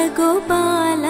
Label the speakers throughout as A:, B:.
A: Balagopala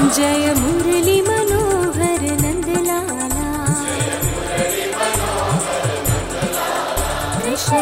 A: Jai Murli Manohar Nandlala Krishna